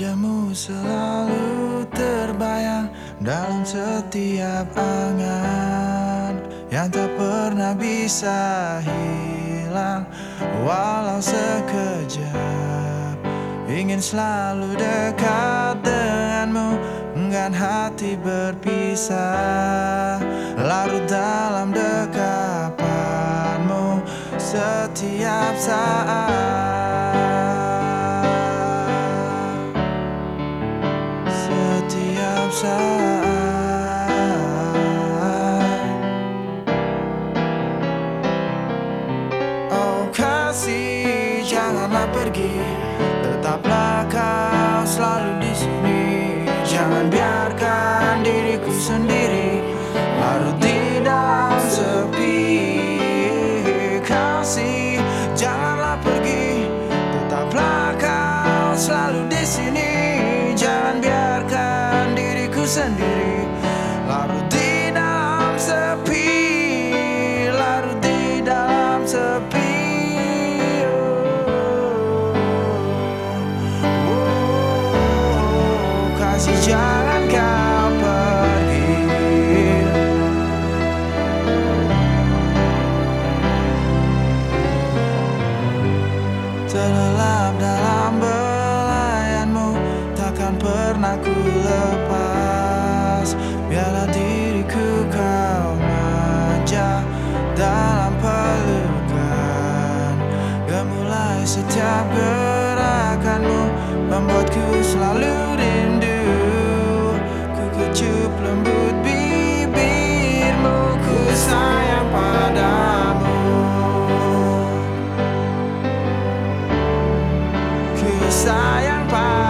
Wajahmu selalu terbayang dalam setiap angan Yang tak pernah bisa hilang walau sekejap. Ingin selalu dekat denganmu Enggan hati berpisah. Larut dalam dekapanmu setiap saat pergi. Tetaplah kau selalu di sini. Jangan biarkan diriku sendiri. Larut di dalam sepi. Kasih janganlah pergi. Tetaplah kau selalu di sini. Jangan biarkan diriku sendiri Kasih kau pergi. Terlelap dalam belayanmu Takkan pernah ku lepas. Biarlah diriku kau manja Dalam pelukan. Gemulai setiap gerakanmu Membuatku selalu rindu. Ku kecup lembut bibirmu Ku sayang padamu. Ku sayang padamu